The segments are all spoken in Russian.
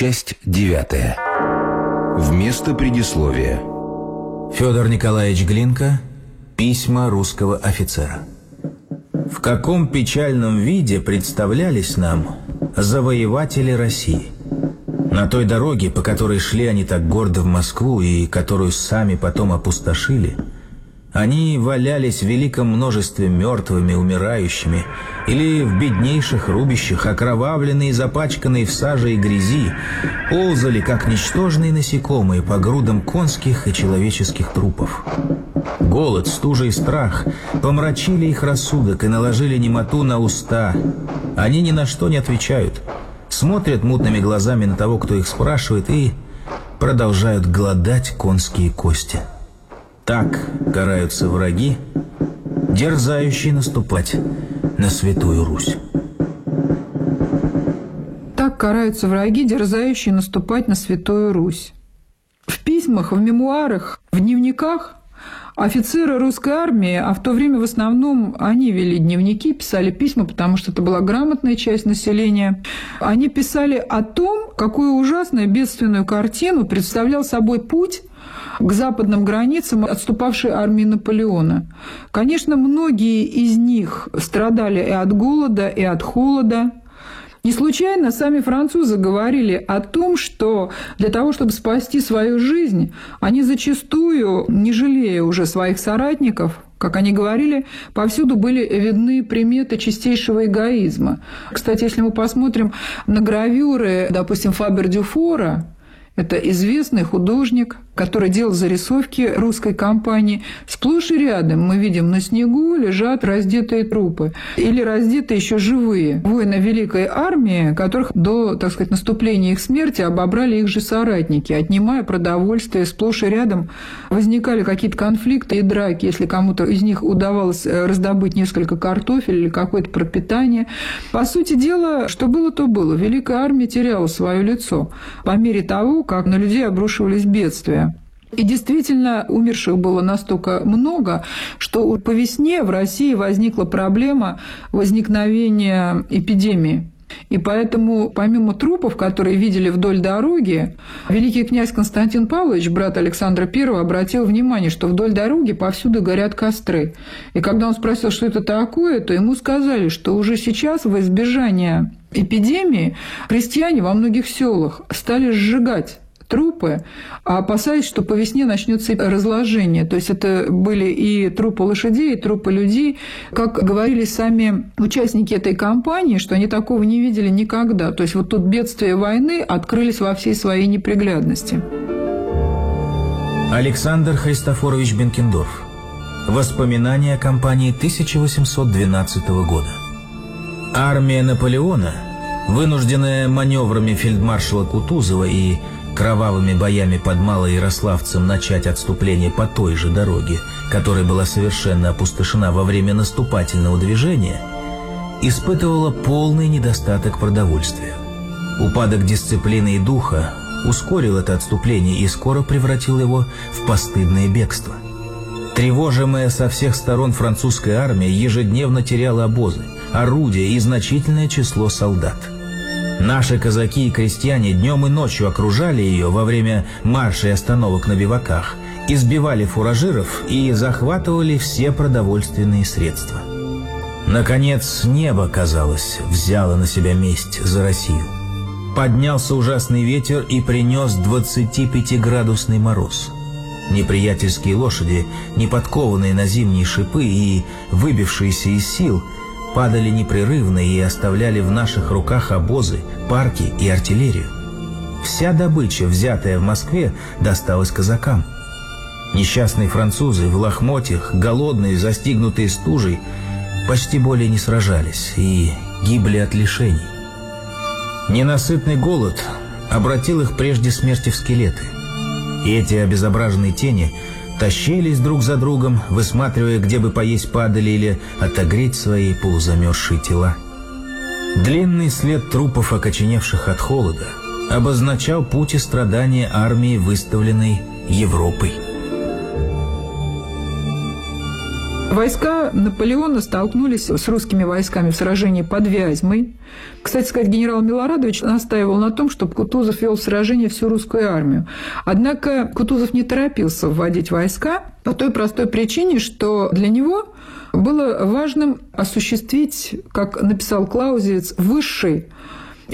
Часть девятая. Вместо предисловия. Федор Николаевич Глинка. Письма русского офицера. В каком печальном виде представлялись нам завоеватели России? На той дороге, по которой шли они так гордо в Москву и которую сами потом опустошили – они валялись в великом множестве мертвыми, умирающими, или в беднейших рубищах, окровавленные и запачканные в саже и грязи, ползали, как ничтожные насекомые, по грудам конских и человеческих трупов. Голод, стужа и страх помрачили их рассудок и наложили немоту на уста. Они ни на что не отвечают, смотрят мутными глазами на того, кто их спрашивает, и продолжают глодать конские кости. Так караются враги, дерзающие наступать на Святую Русь. Так караются враги, дерзающие наступать на Святую Русь. В письмах, в мемуарах, в дневниках офицеры русской армии, а в то время в основном они вели дневники, писали письма, потому что это была грамотная часть населения. Они писали о том, какую ужасную бедственную картину представлял собой путь к западным границам отступавшей армии Наполеона. Конечно, многие из них страдали и от голода, и от холода. Не случайно сами французы говорили о том, что для того, чтобы спасти свою жизнь, они зачастую, не жалея уже своих соратников, как они говорили, повсюду были видны приметы чистейшего эгоизма. Кстати, если мы посмотрим на гравюры, допустим, Фабер Дюфора, это известный художник, который делал зарисовки русской компании. Сплошь и рядом мы видим на снегу лежат раздетые трупы или раздетые еще живые воины Великой Армии, которых до, так сказать, наступления их смерти обобрали их же соратники, отнимая продовольствие сплошь и рядом. Возникали какие-то конфликты и драки, если кому-то из них удавалось э, раздобыть несколько картофель или какое-то пропитание. По сути дела, что было, то было. Великая армия теряла свое лицо по мере того, как на людей обрушивались бедствия. И действительно, умерших было настолько много, что по весне в России возникла проблема возникновения эпидемии. И поэтому, помимо трупов, которые видели вдоль дороги, великий князь Константин Павлович, брат Александра I, обратил внимание, что вдоль дороги повсюду горят костры. И когда он спросил, что это такое, то ему сказали, что уже сейчас в избежание эпидемии крестьяне во многих селах стали сжигать трупы, а опасаясь, что по весне начнется разложение. То есть это были и трупы лошадей, и трупы людей. Как говорили сами участники этой кампании, что они такого не видели никогда. То есть вот тут бедствия войны открылись во всей своей неприглядности. Александр Христофорович Бенкендорф. Воспоминания о кампании 1812 года. Армия Наполеона, вынужденная маневрами фельдмаршала Кутузова и кровавыми боями под Малоярославцем начать отступление по той же дороге, которая была совершенно опустошена во время наступательного движения, испытывала полный недостаток продовольствия. Упадок дисциплины и духа ускорил это отступление и скоро превратил его в постыдное бегство. Тревожимая со всех сторон французская армия ежедневно теряла обозы, орудия и значительное число солдат – Наши казаки и крестьяне днем и ночью окружали ее во время маршей и остановок на биваках, избивали фуражиров и захватывали все продовольственные средства. Наконец, небо, казалось, взяло на себя месть за Россию. Поднялся ужасный ветер и принес 25-градусный мороз. Неприятельские лошади, неподкованные на зимние шипы и выбившиеся из сил – падали непрерывно и оставляли в наших руках обозы, парки и артиллерию. Вся добыча, взятая в Москве, досталась казакам. Несчастные французы в лохмотьях, голодные, застигнутые стужей, почти более не сражались и гибли от лишений. Ненасытный голод обратил их прежде смерти в скелеты. И эти обезображенные тени – тащились друг за другом, высматривая, где бы поесть падали или отогреть свои полузамерзшие тела. Длинный след трупов, окоченевших от холода, обозначал путь и страдания армии, выставленной Европой. Войска Наполеона столкнулись с русскими войсками в сражении под Вязьмой. Кстати сказать, генерал Милорадович настаивал на том, чтобы Кутузов вел сражение всю русскую армию. Однако Кутузов не торопился вводить войска по той простой причине, что для него было важным осуществить, как написал Клаузевец, высший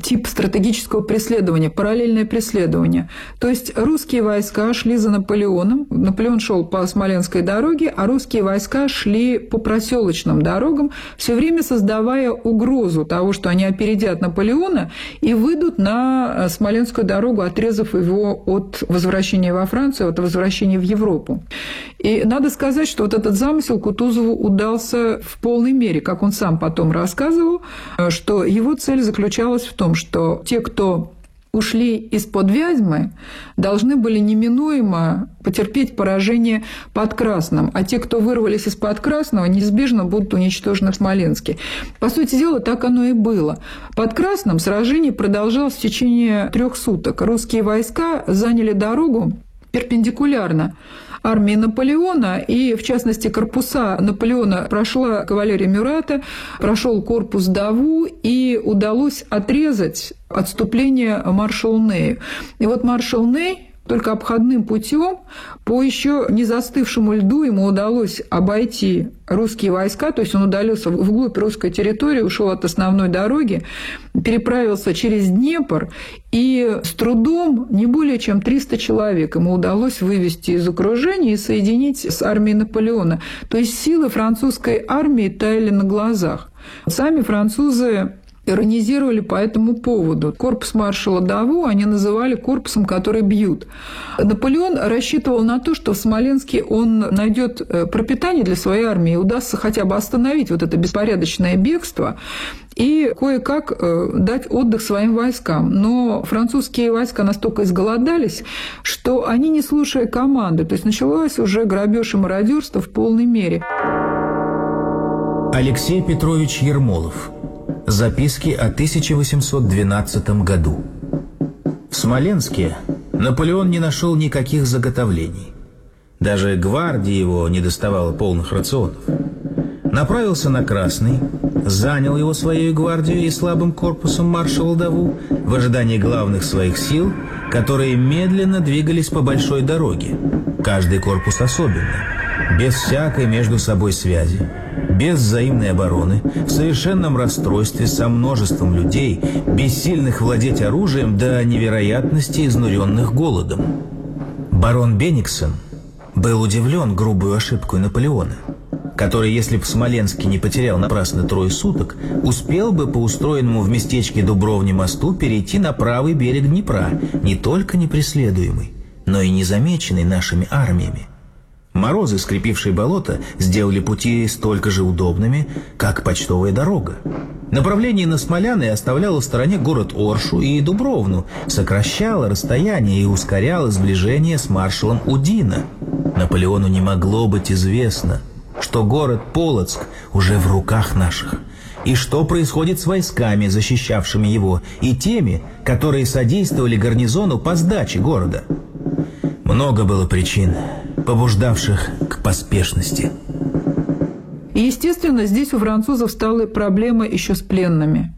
тип стратегического преследования, параллельное преследование. То есть русские войска шли за Наполеоном, Наполеон шел по Смоленской дороге, а русские войска шли по проселочным дорогам, все время создавая угрозу того, что они опередят Наполеона и выйдут на э, Смоленскую дорогу, отрезав его от возвращения во Францию, от возвращения в Европу. И надо сказать, что вот этот замысел Кутузову удался в полной мере, как он сам потом рассказывал, э, что его цель заключалась в том, том, что те, кто ушли из-под Вязьмы, должны были неминуемо потерпеть поражение под Красным, а те, кто вырвались из-под Красного, неизбежно будут уничтожены в Смоленске. По сути дела, так оно и было. Под Красным сражение продолжалось в течение трех суток. Русские войска заняли дорогу перпендикулярно армии Наполеона, и, в частности, корпуса Наполеона прошла кавалерия Мюрата, прошел корпус Даву, и удалось отрезать отступление маршал Нею. И вот маршал Ней только обходным путем по еще не застывшему льду ему удалось обойти русские войска, то есть он удалился вглубь русской территории, ушел от основной дороги, переправился через Днепр, и с трудом не более чем 300 человек ему удалось вывести из окружения и соединить с армией Наполеона. То есть силы французской армии таяли на глазах. Сами французы иронизировали по этому поводу. Корпус маршала Даву они называли корпусом, который бьют. Наполеон рассчитывал на то, что в Смоленске он найдет э, пропитание для своей армии, удастся хотя бы остановить вот это беспорядочное бегство и кое-как э, дать отдых своим войскам. Но французские войска настолько изголодались, что они, не слушая команды, то есть началось уже грабеж и мародерство в полной мере. Алексей Петрович Ермолов – Записки о 1812 году. В Смоленске Наполеон не нашел никаких заготовлений. Даже гвардии его не доставало полных рационов. Направился на Красный, занял его своей гвардией и слабым корпусом маршала Даву в ожидании главных своих сил, которые медленно двигались по большой дороге, каждый корпус особенно, без всякой между собой связи без взаимной обороны, в совершенном расстройстве со множеством людей, бессильных владеть оружием до невероятности изнуренных голодом. Барон Бениксон был удивлен грубую ошибку Наполеона – который, если бы в Смоленске не потерял напрасно трое суток, успел бы по устроенному в местечке Дубровне мосту перейти на правый берег Днепра, не только непреследуемый, но и незамеченный нашими армиями. Морозы, скрепившие болото, сделали пути столько же удобными, как почтовая дорога. Направление на Смоляны оставляло в стороне город Оршу и Дубровну, сокращало расстояние и ускоряло сближение с маршалом Удина. Наполеону не могло быть известно, что город Полоцк уже в руках наших, и что происходит с войсками, защищавшими его, и теми, которые содействовали гарнизону по сдаче города. Много было причин, побуждавших к поспешности. Естественно, здесь у французов стала проблема еще с пленными.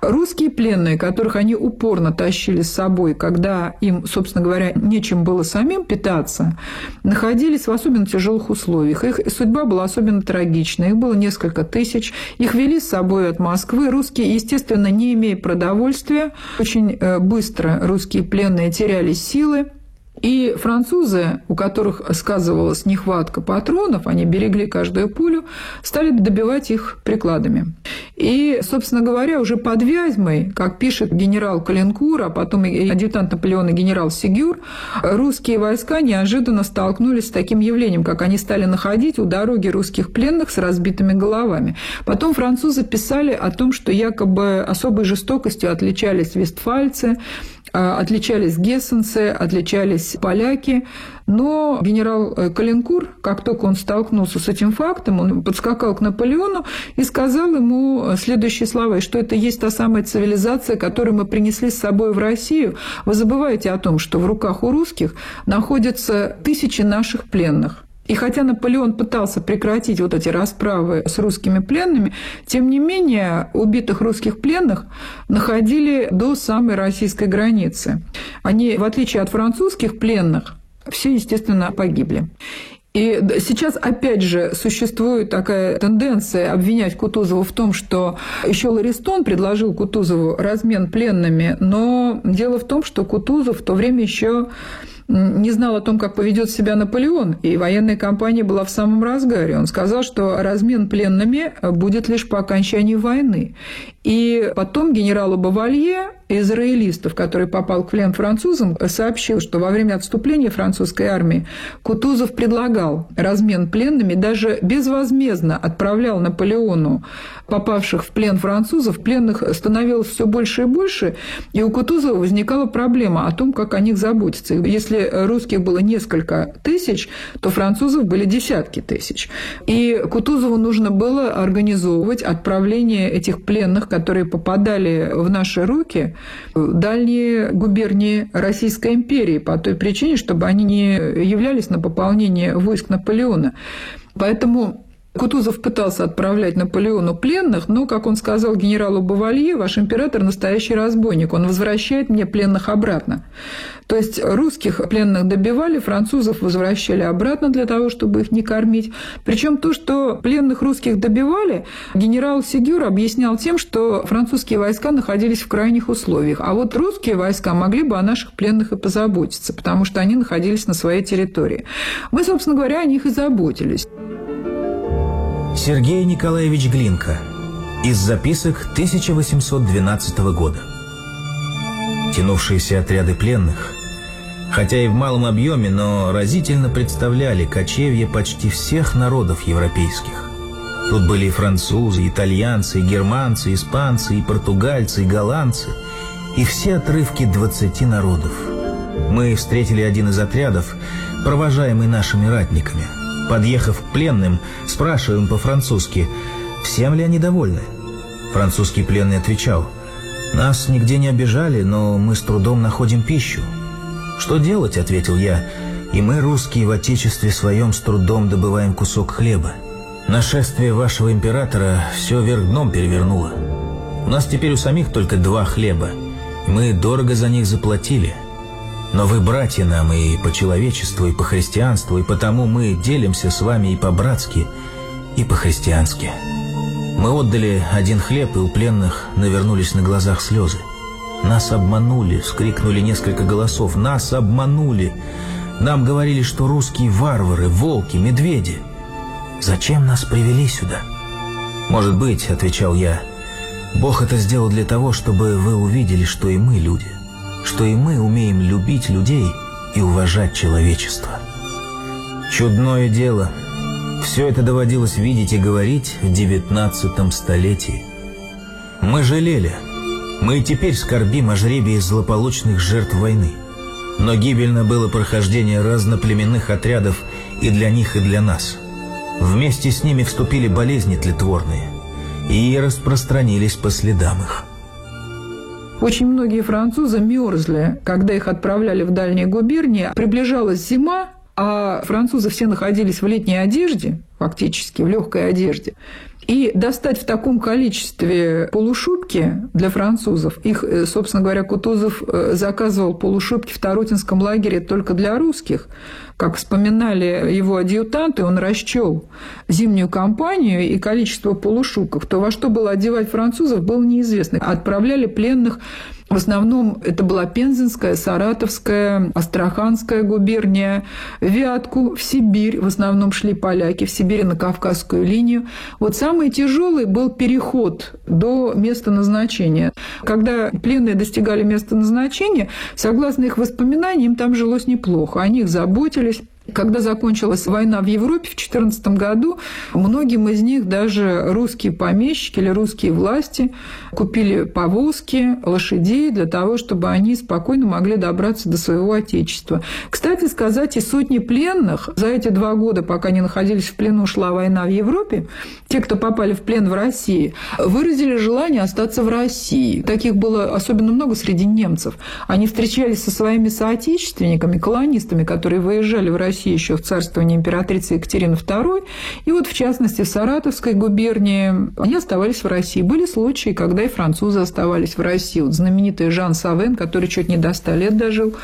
Русские пленные, которых они упорно тащили с собой, когда им, собственно говоря, нечем было самим питаться, находились в особенно тяжелых условиях. Их судьба была особенно трагична. Их было несколько тысяч. Их вели с собой от Москвы. Русские, естественно, не имея продовольствия, очень э, быстро русские пленные теряли силы. И французы, у которых сказывалась нехватка патронов, они берегли каждую пулю, стали добивать их прикладами. И, собственно говоря, уже под Вязьмой, как пишет генерал Калинкур, а потом и адъютант Наполеона генерал Сигюр, русские войска неожиданно столкнулись с таким явлением, как они стали находить у дороги русских пленных с разбитыми головами. Потом французы писали о том, что якобы особой жестокостью отличались вестфальцы, а, отличались гессенцы, отличались поляки, но генерал э, Калинкур, как только он столкнулся с этим фактом, он подскакал к Наполеону и сказал ему э, следующие слова, что это есть та самая цивилизация, которую мы принесли с собой в Россию. Вы забываете о том, что в руках у русских находятся тысячи наших пленных. И хотя Наполеон пытался прекратить вот эти расправы с русскими пленными, тем не менее убитых русских пленных находили до самой российской границы. Они, в отличие от французских пленных, все, естественно, погибли. И сейчас, опять же, существует такая тенденция обвинять Кутузова в том, что еще Ларистон предложил Кутузову размен пленными, но дело в том, что Кутузов в то время еще не знал о том, как поведет себя Наполеон, и военная кампания была в самом разгаре. Он сказал, что размен пленными э, будет лишь по окончании войны. И потом генералу Бавалье, израилистов, который попал к плен французам, сообщил, что во время отступления французской армии Кутузов предлагал размен пленными, даже безвозмездно отправлял Наполеону попавших в плен французов. Пленных становилось все больше и больше, и у Кутузова возникала проблема о том, как о них заботиться. Если русских было несколько тысяч, то французов были десятки тысяч. И Кутузову нужно было организовывать отправление этих пленных которые попадали в наши руки, в дальние губернии Российской империи по той причине, чтобы они не являлись на пополнение войск Наполеона. Поэтому Кутузов пытался отправлять Наполеону пленных, но, как он сказал генералу Бавалье, ваш император настоящий разбойник, он возвращает мне пленных обратно. То есть русских пленных добивали, французов возвращали обратно для того, чтобы их не кормить. Причем то, что пленных русских добивали, генерал Сигюр объяснял тем, что французские войска находились в крайних условиях, а вот русские войска могли бы о наших пленных и позаботиться, потому что они находились на своей территории. Мы, собственно говоря, о них и заботились. Сергей Николаевич Глинка. Из записок 1812 года. Тянувшиеся отряды пленных, хотя и в малом объеме, но разительно представляли кочевье почти всех народов европейских. Тут были и французы, и итальянцы, и германцы, и испанцы, и португальцы, и голландцы, и все отрывки 20 народов. Мы встретили один из отрядов, провожаемый нашими ратниками – Подъехав к пленным, спрашиваем по-французски, всем ли они довольны. Французский пленный отвечал, «Нас нигде не обижали, но мы с трудом находим пищу». «Что делать?» — ответил я. «И мы, русские, в отечестве своем с трудом добываем кусок хлеба. Нашествие вашего императора все вверх дном перевернуло. У нас теперь у самих только два хлеба, и мы дорого за них заплатили». Но вы братья нам и по человечеству, и по христианству, и потому мы делимся с вами и по-братски, и по-христиански. Мы отдали один хлеб, и у пленных навернулись на глазах слезы. «Нас обманули!» — вскрикнули несколько голосов. «Нас обманули!» Нам говорили, что русские варвары, волки, медведи. Зачем нас привели сюда? «Может быть», — отвечал я, — «Бог это сделал для того, чтобы вы увидели, что и мы люди» что и мы умеем любить людей и уважать человечество. Чудное дело. Все это доводилось видеть и говорить в девятнадцатом столетии. Мы жалели. Мы и теперь скорбим о жребии злополучных жертв войны. Но гибельно было прохождение разноплеменных отрядов и для них, и для нас. Вместе с ними вступили болезни тлетворные и распространились по следам их. Очень многие французы мерзли, когда их отправляли в дальние губернии. Приближалась зима, а французы все находились в летней одежде, фактически, в легкой одежде. И достать в таком количестве полушубки для французов, их, э, собственно говоря, Кутузов э, заказывал полушубки в Тарутинском лагере только для русских, как вспоминали его адъютанты, он расчел зимнюю кампанию и количество полушубков, то во что было одевать французов, было неизвестно. Отправляли пленных в основном это была Пензенская, Саратовская, Астраханская губерния, Вятку, в Сибирь. В основном шли поляки в Сибирь на Кавказскую линию. Вот самый тяжелый был переход до места назначения. Когда пленные достигали места назначения, согласно их воспоминаниям, там жилось неплохо. О них заботились, когда закончилась война в Европе в 2014 году, многим из них даже русские помещики или русские власти купили повозки, лошадей для того, чтобы они спокойно могли добраться до своего отечества. Кстати сказать, и сотни пленных за эти два года, пока они находились в плену, шла война в Европе, те, кто попали в плен в России, выразили желание остаться в России. Таких было особенно много среди немцев. Они встречались со своими соотечественниками, колонистами, которые выезжали в Россию России еще в царствовании императрицы Екатерины II. И вот, в частности, в Саратовской губернии они оставались в России. Были случаи, когда и французы оставались в России. Вот знаменитый Жан Савен, который чуть не до 100 лет дожил,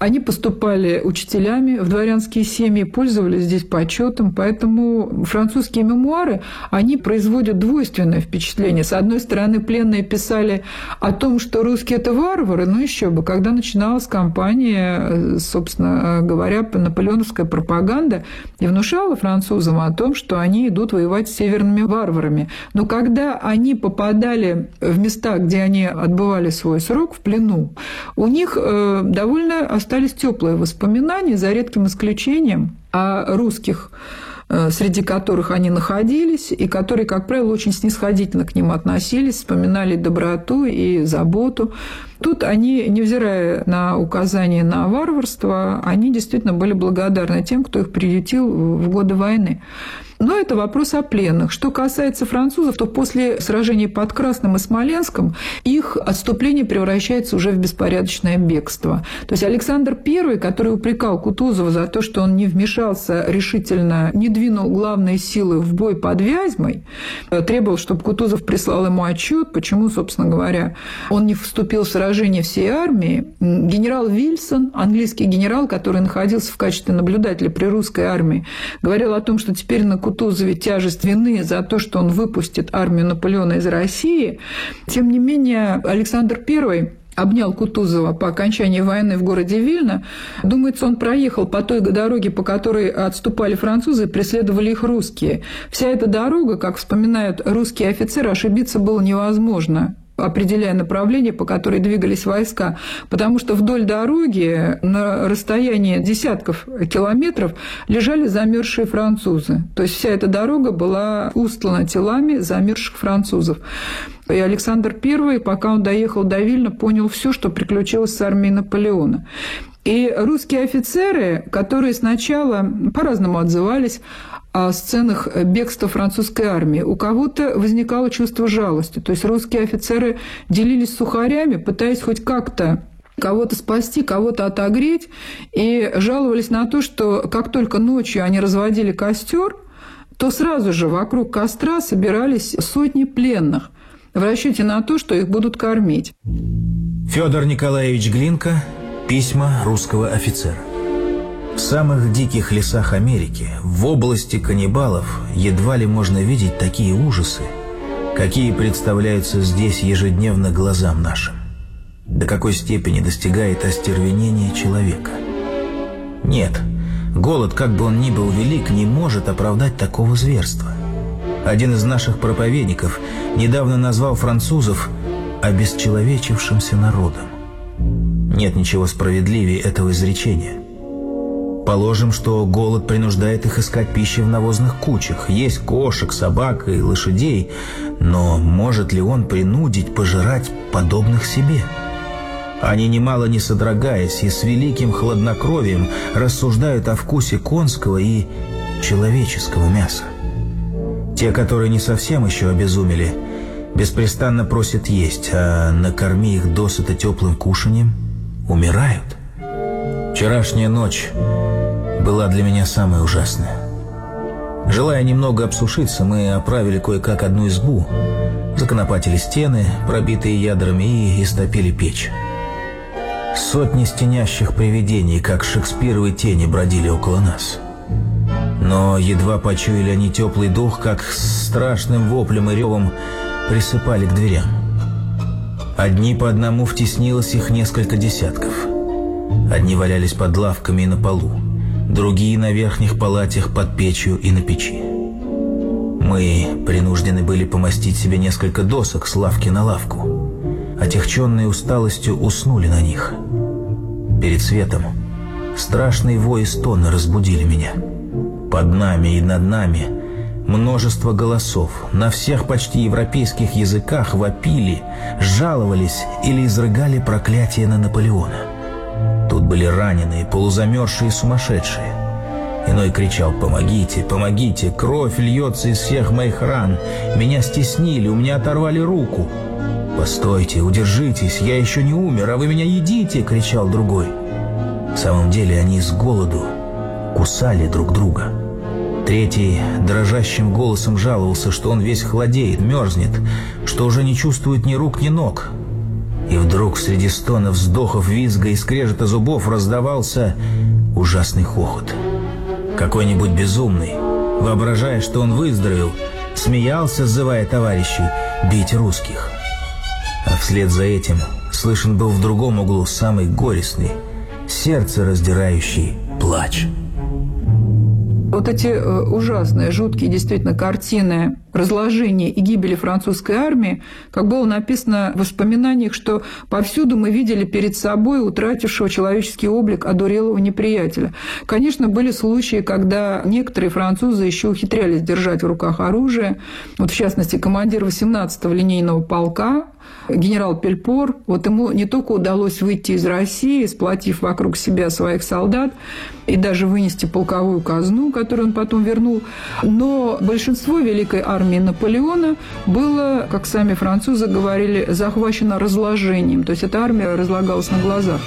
они поступали учителями в дворянские семьи, пользовались здесь почетом, поэтому французские мемуары, они производят двойственное впечатление. С одной стороны, пленные писали о том, что русские – это варвары, но еще бы, когда начиналась кампания, собственно говоря, наполеоновская пропаганда, и внушала французам о том, что они идут воевать с северными варварами. Но когда они попадали в места, где они отбывали свой срок в плену, у них э, довольно остались теплые воспоминания, за редким исключением, о русских э, среди которых они находились, и которые, как правило, очень снисходительно к ним относились, вспоминали доброту и заботу. Тут они, невзирая на указания на варварство, они действительно были благодарны тем, кто их приютил в годы войны. Но это вопрос о пленных. Что касается французов, то после сражений под Красным и Смоленском их отступление превращается уже в беспорядочное бегство. То есть Александр I, который упрекал Кутузова за то, что он не вмешался решительно, не двинул главные силы в бой под Вязьмой, э, требовал, чтобы Кутузов прислал ему отчет, почему, собственно говоря, он не вступил в сражение всей армии. Генерал Вильсон, английский генерал, который находился в качестве наблюдателя при русской армии, говорил о том, что теперь на Кутузова Кутузове тяжесть вины за то, что он выпустит армию Наполеона из России, тем не менее Александр I обнял Кутузова по окончании войны в городе Вильно. Думается, он проехал по той дороге, по которой отступали французы и преследовали их русские. Вся эта дорога, как вспоминают русские офицеры, ошибиться было невозможно определяя направление, по которой двигались войска, потому что вдоль дороги на расстоянии десятков километров лежали замерзшие французы. То есть вся эта дорога была устлана телами замерзших французов. И Александр I, пока он доехал до Вильна, понял все, что приключилось с армией Наполеона. И русские офицеры, которые сначала по-разному отзывались о сценах бегства французской армии. У кого-то возникало чувство жалости. То есть русские офицеры делились сухарями, пытаясь хоть как-то кого-то спасти, кого-то отогреть, и жаловались на то, что как только ночью они разводили костер, то сразу же вокруг костра собирались сотни пленных в расчете на то, что их будут кормить. Федор Николаевич Глинка. Письма русского офицера. В самых диких лесах Америки, в области каннибалов, едва ли можно видеть такие ужасы, какие представляются здесь ежедневно глазам нашим. До какой степени достигает остервенение человека? Нет, голод, как бы он ни был велик, не может оправдать такого зверства. Один из наших проповедников недавно назвал французов обесчеловечившимся народом. Нет ничего справедливее этого изречения. Предположим, что голод принуждает их искать пищу в навозных кучах, есть кошек, собак и лошадей, но может ли он принудить пожирать подобных себе? Они, немало не содрогаясь и с великим хладнокровием, рассуждают о вкусе конского и человеческого мяса. Те, которые не совсем еще обезумели, беспрестанно просят есть, а накорми их досыта теплым кушанием, умирают. Вчерашняя ночь была для меня самая ужасная. Желая немного обсушиться, мы оправили кое-как одну избу, законопатили стены, пробитые ядрами, и истопили печь. Сотни стенящих привидений, как шекспировые тени, бродили около нас. Но едва почуяли они теплый дух, как страшным воплем и ревом присыпали к дверям. Одни по одному втеснилось их несколько десятков. Одни валялись под лавками и на полу другие на верхних палатях под печью и на печи. Мы принуждены были помостить себе несколько досок с лавки на лавку. Отягченные усталостью уснули на них. Перед светом страшный вой и стон разбудили меня. Под нами и над нами множество голосов на всех почти европейских языках вопили, жаловались или изрыгали проклятие на Наполеона. Тут были раненые, полузамерзшие сумасшедшие. Иной кричал «Помогите! Помогите! Кровь льется из всех моих ран! Меня стеснили, у меня оторвали руку!» «Постойте, удержитесь, я еще не умер, а вы меня едите!» — кричал другой. В самом деле они с голоду кусали друг друга. Третий дрожащим голосом жаловался, что он весь холодеет, мерзнет, что уже не чувствует ни рук, ни ног. И вдруг среди стонов, вздохов, визга и скрежета зубов раздавался ужасный хохот. Какой-нибудь безумный, воображая, что он выздоровел, смеялся, зывая товарищей, бить русских. А вслед за этим слышен был в другом углу самый горестный, сердце раздирающий плач вот эти э, ужасные, жуткие действительно картины разложения и гибели французской армии, как было написано в воспоминаниях, что повсюду мы видели перед собой утратившего человеческий облик одурелого неприятеля. Конечно, были случаи, когда некоторые французы еще ухитрялись держать в руках оружие. Вот, в частности, командир 18-го линейного полка генерал Пельпор, вот ему не только удалось выйти из России, сплотив вокруг себя своих солдат и даже вынести полковую казну, которую он потом вернул, но большинство великой армии Наполеона было, как сами французы говорили, захвачено разложением. То есть эта армия разлагалась на глазах.